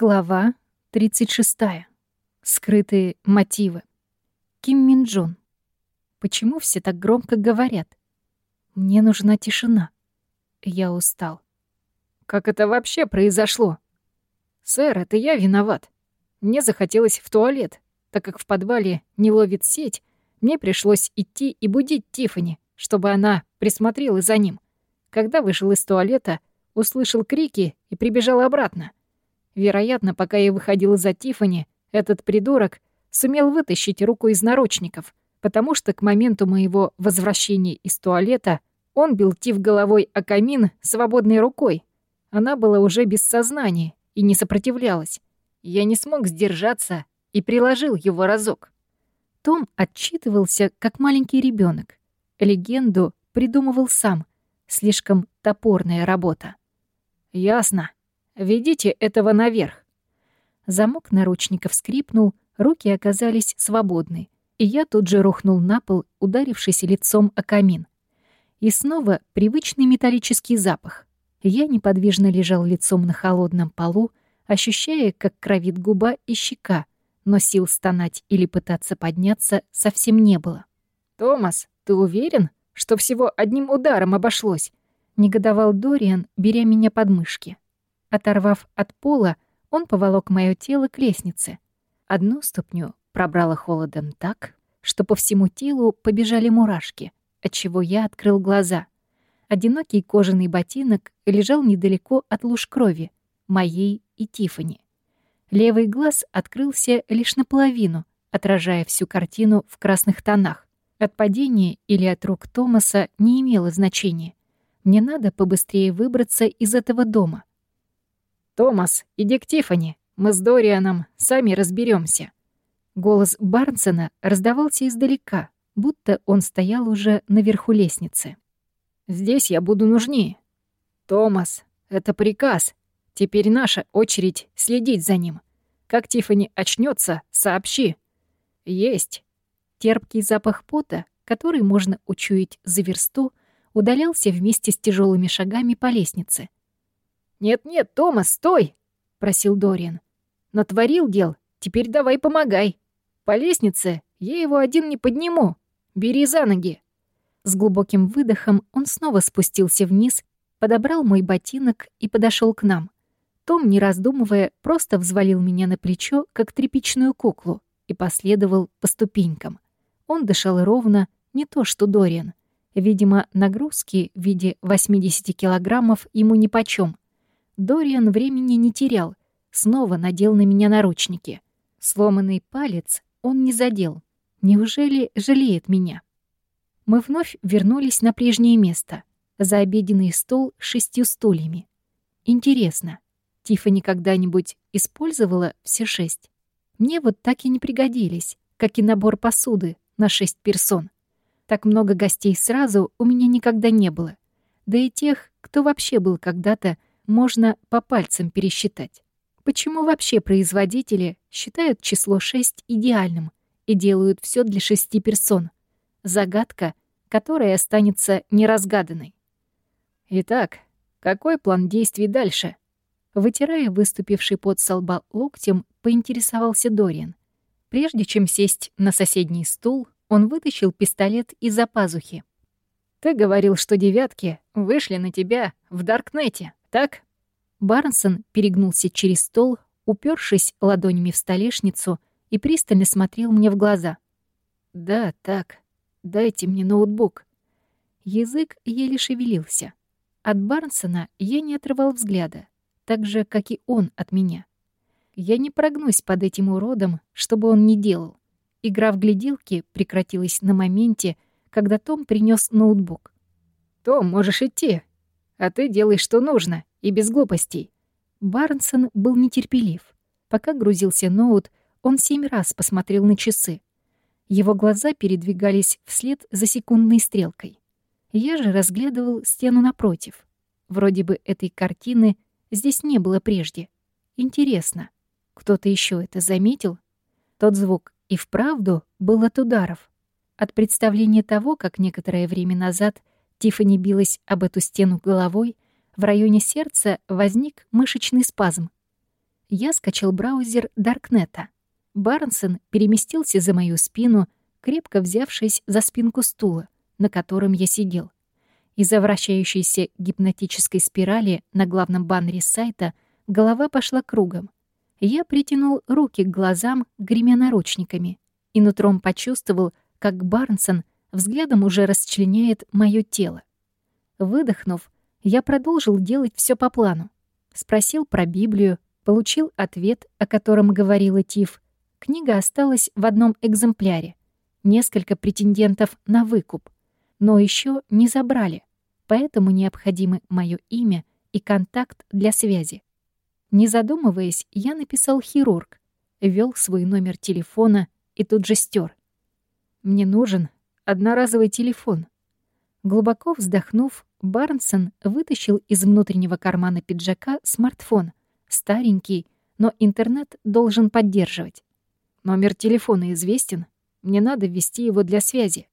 Глава 36. Скрытые мотивы. Ким Мин Джун. Почему все так громко говорят? Мне нужна тишина. Я устал. Как это вообще произошло? Сэр, это я виноват. Мне захотелось в туалет. Так как в подвале не ловит сеть, мне пришлось идти и будить Тифани, чтобы она присмотрела за ним. Когда вышел из туалета, услышал крики и прибежал обратно. Вероятно, пока я выходил за Тифани, этот придурок сумел вытащить руку из наручников, потому что к моменту моего возвращения из туалета он бил Тиф головой о камин свободной рукой. Она была уже без сознания и не сопротивлялась. Я не смог сдержаться и приложил его разок. Том отчитывался, как маленький ребенок. Легенду придумывал сам. Слишком топорная работа. «Ясно», Ведите этого наверх». Замок наручников скрипнул, руки оказались свободны, и я тут же рухнул на пол, ударившись лицом о камин. И снова привычный металлический запах. Я неподвижно лежал лицом на холодном полу, ощущая, как кровит губа и щека, но сил стонать или пытаться подняться совсем не было. «Томас, ты уверен, что всего одним ударом обошлось?» — негодовал Дориан, беря меня под мышки. Оторвав от пола, он поволок мое тело к лестнице. Одну ступню пробрало холодом так, что по всему телу побежали мурашки, отчего я открыл глаза. Одинокий кожаный ботинок лежал недалеко от луж крови, моей и Тифани. Левый глаз открылся лишь наполовину, отражая всю картину в красных тонах. От падения или от рук Томаса не имело значения. Мне надо побыстрее выбраться из этого дома. «Томас, иди к Тифани. Мы с Дорианом сами разберемся. Голос Барнсона раздавался издалека, будто он стоял уже наверху лестницы. «Здесь я буду нужнее. Томас, это приказ. Теперь наша очередь следить за ним. Как Тифани очнется, сообщи». «Есть». Терпкий запах пота, который можно учуять за версту, удалялся вместе с тяжелыми шагами по лестнице — «Нет-нет, Томас, стой!» — просил Дориан. «Натворил дел, теперь давай помогай. По лестнице я его один не подниму. Бери за ноги». С глубоким выдохом он снова спустился вниз, подобрал мой ботинок и подошел к нам. Том, не раздумывая, просто взвалил меня на плечо, как тряпичную куклу, и последовал по ступенькам. Он дышал ровно, не то что Дориан. Видимо, нагрузки в виде 80 килограммов ему нипочём. Дориан времени не терял, снова надел на меня наручники. Сломанный палец он не задел. Неужели жалеет меня? Мы вновь вернулись на прежнее место, за обеденный стол с шестью стульями. Интересно, Тиффани когда-нибудь использовала все шесть? Мне вот так и не пригодились, как и набор посуды на шесть персон. Так много гостей сразу у меня никогда не было. Да и тех, кто вообще был когда-то можно по пальцам пересчитать. Почему вообще производители считают число 6 идеальным и делают все для шести персон? Загадка, которая останется неразгаданной. Итак, какой план действий дальше? Вытирая выступивший под со лба локтем, поинтересовался Дориан. Прежде чем сесть на соседний стул, он вытащил пистолет из-за пазухи. «Ты говорил, что девятки вышли на тебя в Даркнете» так?» Барнсон перегнулся через стол, упершись ладонями в столешницу и пристально смотрел мне в глаза. «Да, так. Дайте мне ноутбук». Язык еле шевелился. От Барнсона я не отрывал взгляда, так же, как и он от меня. Я не прогнусь под этим уродом, чтобы он не делал. Игра в гляделки прекратилась на моменте, когда Том принес ноутбук. «Том, можешь идти», а ты делай, что нужно, и без глупостей». Барнсон был нетерпелив. Пока грузился ноут, он семь раз посмотрел на часы. Его глаза передвигались вслед за секундной стрелкой. Я же разглядывал стену напротив. Вроде бы этой картины здесь не было прежде. Интересно, кто-то еще это заметил? Тот звук и вправду был от ударов. От представления того, как некоторое время назад Тиффани билась об эту стену головой, в районе сердца возник мышечный спазм. я скачал браузер Даркнета. Барнсон переместился за мою спину, крепко взявшись за спинку стула, на котором я сидел. Из-за вращающейся гипнотической спирали на главном баннере сайта голова пошла кругом. Я притянул руки к глазам, гремя наручниками, и нутром почувствовал, как Барнсон взглядом уже расчленяет мое тело. Выдохнув, я продолжил делать все по плану. Спросил про Библию, получил ответ, о котором говорила Тиф. Книга осталась в одном экземпляре. Несколько претендентов на выкуп. Но еще не забрали, поэтому необходимы мое имя и контакт для связи. Не задумываясь, я написал «хирург», ввел свой номер телефона и тут же стер. «Мне нужен одноразовый телефон». Глубоко вздохнув, Барнсон вытащил из внутреннего кармана пиджака смартфон, старенький, но интернет должен поддерживать. Номер телефона известен, мне надо ввести его для связи.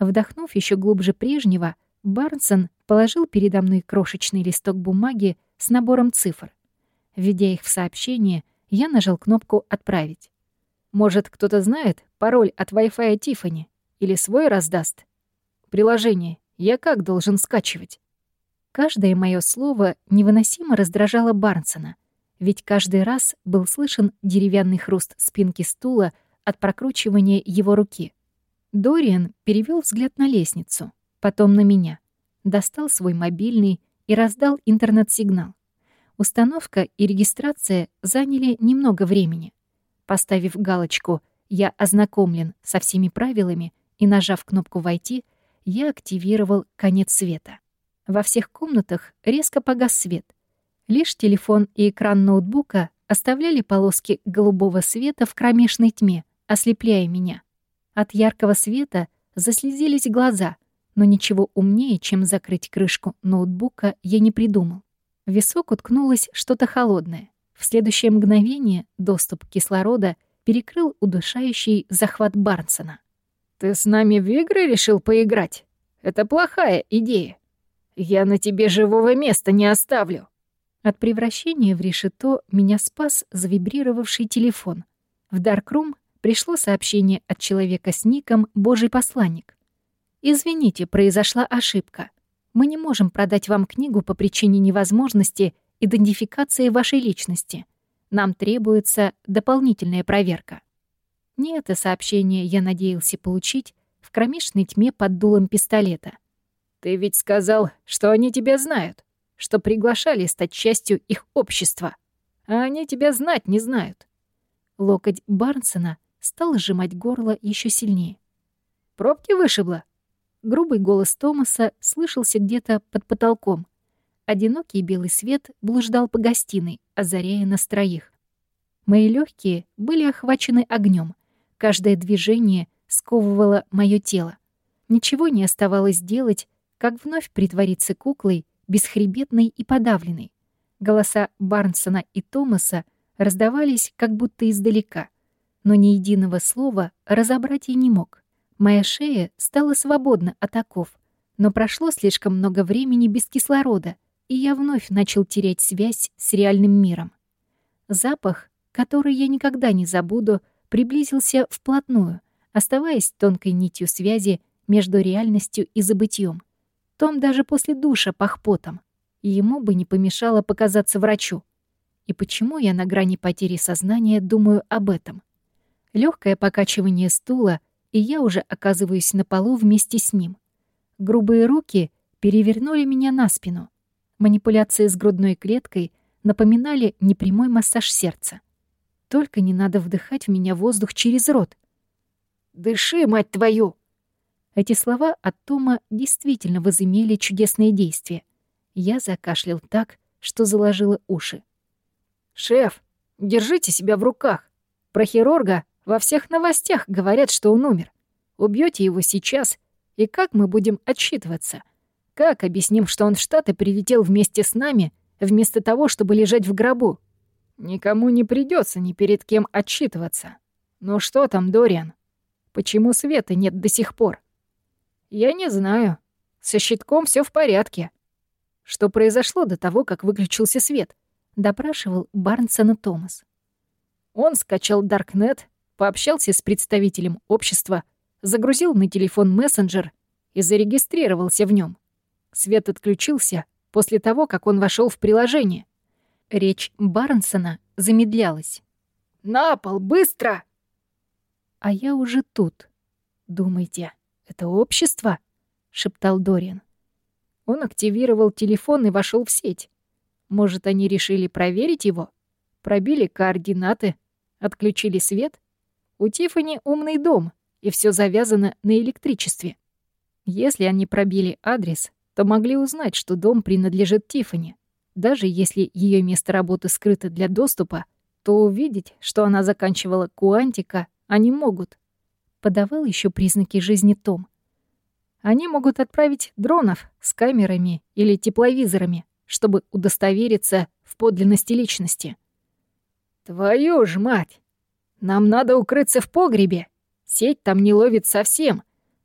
Вдохнув еще глубже прежнего, Барнсон положил передо мной крошечный листок бумаги с набором цифр. Введя их в сообщение, я нажал кнопку «Отправить». Может, кто-то знает пароль от Wi-Fi Тиффани или свой раздаст? Приложение я как должен скачивать? Каждое мое слово невыносимо раздражало Барнсона, ведь каждый раз был слышен деревянный хруст спинки стула от прокручивания его руки. Дориан перевел взгляд на лестницу, потом на меня, достал свой мобильный и раздал интернет-сигнал. Установка и регистрация заняли немного времени. Поставив галочку «Я ознакомлен со всеми правилами» и нажав кнопку «Войти», я активировал конец света. Во всех комнатах резко погас свет. Лишь телефон и экран ноутбука оставляли полоски голубого света в кромешной тьме, ослепляя меня. От яркого света заслезились глаза, но ничего умнее, чем закрыть крышку ноутбука, я не придумал. В висок уткнулось что-то холодное. В следующее мгновение доступ кислорода перекрыл удушающий захват Барнсона. «Ты с нами в игры решил поиграть? Это плохая идея. Я на тебе живого места не оставлю». От превращения в решето меня спас завибрировавший телефон. В Даркрум пришло сообщение от человека с ником «Божий посланник». «Извините, произошла ошибка. Мы не можем продать вам книгу по причине невозможности идентификации вашей личности. Нам требуется дополнительная проверка». Не это сообщение я надеялся получить в кромешной тьме под дулом пистолета. «Ты ведь сказал, что они тебя знают, что приглашали стать частью их общества, а они тебя знать не знают». Локоть Барнсона стал сжимать горло еще сильнее. «Пробки вышибло?» Грубый голос Томаса слышался где-то под потолком. Одинокий белый свет блуждал по гостиной, озаряя нас троих. Мои легкие были охвачены огнем, Каждое движение сковывало мое тело. Ничего не оставалось делать, как вновь притвориться куклой, бесхребетной и подавленной. Голоса Барнсона и Томаса раздавались как будто издалека, но ни единого слова разобрать я не мог. Моя шея стала свободна от оков, но прошло слишком много времени без кислорода, и я вновь начал терять связь с реальным миром. Запах, который я никогда не забуду, приблизился вплотную, оставаясь тонкой нитью связи между реальностью и забытьем. Том даже после душа пах потом, ему бы не помешало показаться врачу. И почему я на грани потери сознания думаю об этом? Легкое покачивание стула, и я уже оказываюсь на полу вместе с ним. Грубые руки перевернули меня на спину. Манипуляции с грудной клеткой напоминали непрямой массаж сердца. Только не надо вдыхать в меня воздух через рот. «Дыши, мать твою!» Эти слова от Тома действительно возымели чудесные действия. Я закашлял так, что заложило уши. «Шеф, держите себя в руках. Про хирурга во всех новостях говорят, что он умер. Убьете его сейчас, и как мы будем отсчитываться? Как объясним, что он в Штаты прилетел вместе с нами, вместо того, чтобы лежать в гробу?» Никому не придется ни перед кем отчитываться. Ну что там, Дориан? Почему света нет до сих пор? Я не знаю. Со щитком все в порядке. Что произошло до того, как выключился свет? — допрашивал Барнсона Томас. Он скачал Даркнет, пообщался с представителем общества, загрузил на телефон мессенджер и зарегистрировался в нем. Свет отключился после того, как он вошел в приложение. Речь Барнсона замедлялась. «На пол, быстро!» «А я уже тут. Думаете, это общество?» — шептал Дориан. Он активировал телефон и вошел в сеть. Может, они решили проверить его? Пробили координаты, отключили свет? У Тифани умный дом, и все завязано на электричестве. Если они пробили адрес, то могли узнать, что дом принадлежит Тифани. Даже если ее место работы скрыто для доступа, то увидеть, что она заканчивала Куантика, они могут. Подавал еще признаки жизни Том. Они могут отправить дронов с камерами или тепловизорами, чтобы удостовериться в подлинности личности. «Твою ж мать! Нам надо укрыться в погребе. Сеть там не ловит совсем.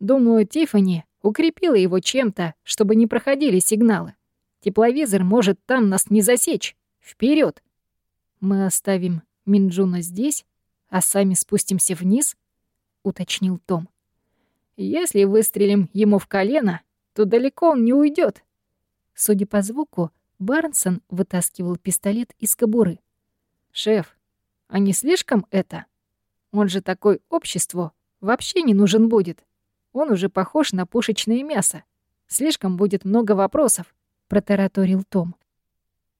Думаю, Тифани укрепила его чем-то, чтобы не проходили сигналы. Тепловизор может там нас не засечь. Вперед! Мы оставим Минджуна здесь, а сами спустимся вниз, уточнил Том. Если выстрелим ему в колено, то далеко он не уйдет. Судя по звуку, Барнсон вытаскивал пистолет из кобуры. «Шеф, а не слишком это? Он же такой обществу вообще не нужен будет. Он уже похож на пушечное мясо. Слишком будет много вопросов», — протараторил Том.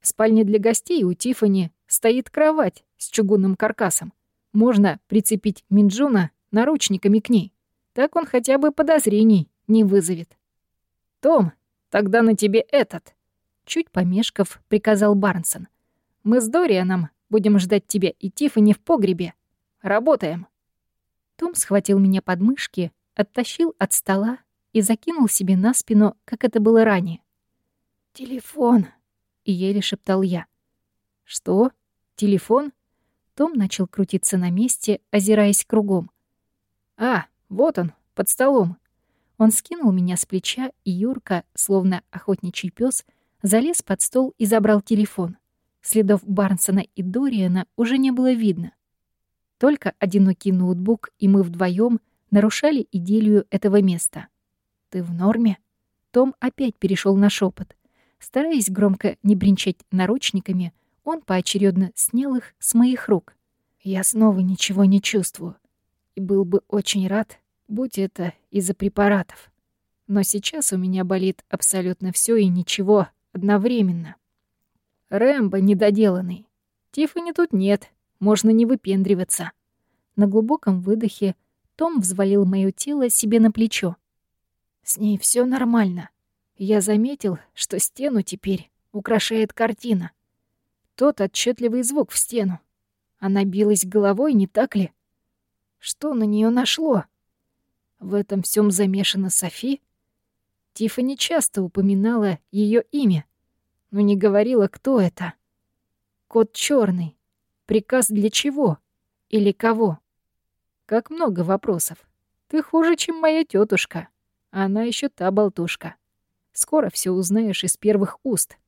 В спальне для гостей у Тифани стоит кровать с чугунным каркасом. Можно прицепить Минджуна наручниками к ней. Так он хотя бы подозрений не вызовет. «Том, тогда на тебе этот!» Чуть помешков, приказал Барнсон. «Мы с Дорианом будем ждать тебя и Тифани в погребе. Работаем!» Том схватил меня под мышки, оттащил от стола и закинул себе на спину, как это было ранее. «Телефон!» — еле шептал я. «Что? Телефон?» Том начал крутиться на месте, озираясь кругом. «А, вот он, под столом». Он скинул меня с плеча, и Юрка, словно охотничий пес, залез под стол и забрал телефон. Следов Барнсона и Дориана уже не было видно. Только одинокий ноутбук, и мы вдвоем нарушали идиллию этого места. «Ты в норме?» Том опять перешел на шепот. Стараясь громко не бренчать наручниками, он поочередно снял их с моих рук. «Я снова ничего не чувствую. И был бы очень рад, будь это из-за препаратов. Но сейчас у меня болит абсолютно все и ничего одновременно. Рэмбо недоделанный. Тиффани тут нет, можно не выпендриваться». На глубоком выдохе том взвалил моё тело себе на плечо. «С ней все нормально. Я заметил, что стену теперь украшает картина. Тот отчетливый звук в стену. Она билась головой, не так ли? Что на нее нашло? В этом всем замешана Софи? Тиффани часто упоминала ее имя, но не говорила, кто это. Кот черный. Приказ для чего? Или кого? Как много вопросов. Ты хуже, чем моя тетушка. Она еще та болтушка. Скоро все узнаешь из первых уст.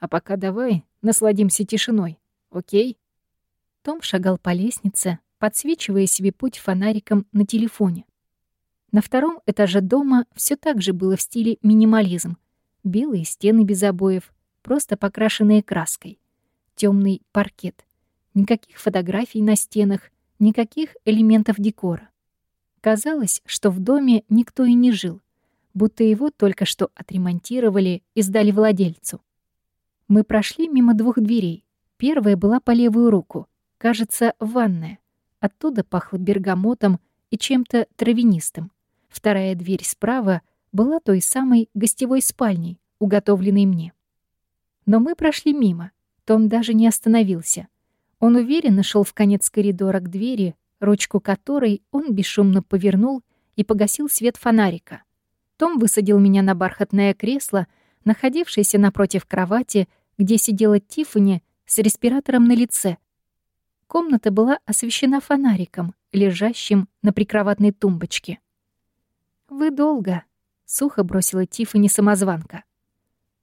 А пока давай насладимся тишиной, окей?» Том шагал по лестнице, подсвечивая себе путь фонариком на телефоне. На втором этаже дома все так же было в стиле минимализм. Белые стены без обоев, просто покрашенные краской. темный паркет. Никаких фотографий на стенах, никаких элементов декора. Казалось, что в доме никто и не жил, будто его только что отремонтировали и сдали владельцу. Мы прошли мимо двух дверей. Первая была по левую руку, кажется, ванная. Оттуда пахло бергамотом и чем-то травянистым. Вторая дверь справа была той самой гостевой спальней, уготовленной мне. Но мы прошли мимо. Том даже не остановился. Он уверенно шел в конец коридора к двери, ручку которой он бесшумно повернул и погасил свет фонарика. Том высадил меня на бархатное кресло, находившееся напротив кровати, где сидела Тиффани с респиратором на лице. Комната была освещена фонариком, лежащим на прикроватной тумбочке. «Вы долго», — сухо бросила Тиффани самозванка.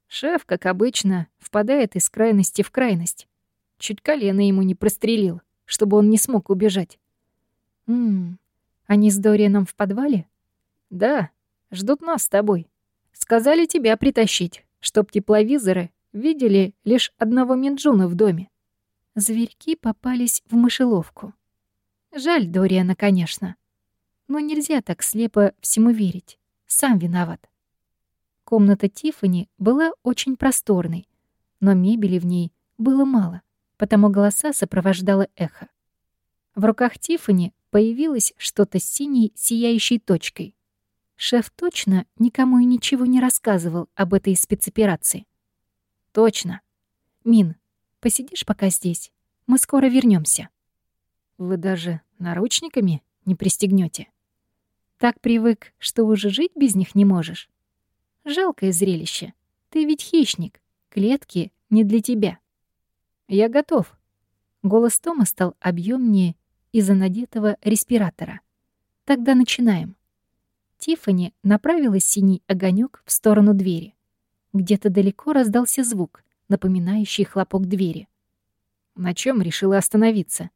Шеф, как обычно, впадает из крайности в крайность. Чуть колено ему не прострелил, чтобы он не смог убежать. Ммм, они с Дорианом в подвале? Да, ждут нас с тобой. Сказали тебя притащить, чтоб тепловизоры видели лишь одного Минджуна в доме. Зверьки попались в мышеловку. Жаль Дориана, конечно. Но нельзя так слепо всему верить. Сам виноват. Комната Тифани была очень просторной, но мебели в ней было мало, потому голоса сопровождало эхо. В руках Тифани появилось что-то с синей сияющей точкой. Шеф точно никому и ничего не рассказывал об этой спецоперации. Точно. Мин, посидишь пока здесь. Мы скоро вернемся. Вы даже наручниками не пристегнете. Так привык, что уже жить без них не можешь. Жалкое зрелище. Ты ведь хищник. Клетки не для тебя. Я готов. Голос Тома стал объемнее из-за надетого респиратора. Тогда начинаем. Тифани направила синий огонек в сторону двери. Где-то далеко раздался звук, напоминающий хлопок двери. На чем решила остановиться?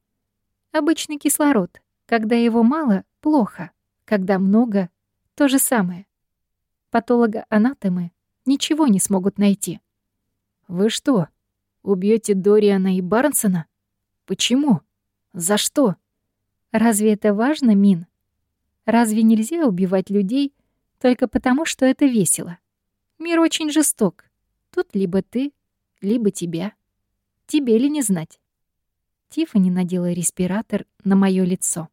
Обычный кислород. Когда его мало — плохо. Когда много — то же самое патологоанатомы ничего не смогут найти. Вы что, убьете Дориана и Барнсона? Почему? За что? Разве это важно, Мин? Разве нельзя убивать людей только потому, что это весело? Мир очень жесток. Тут либо ты, либо тебя. Тебе ли не знать? Тиффани надела респиратор на моё лицо.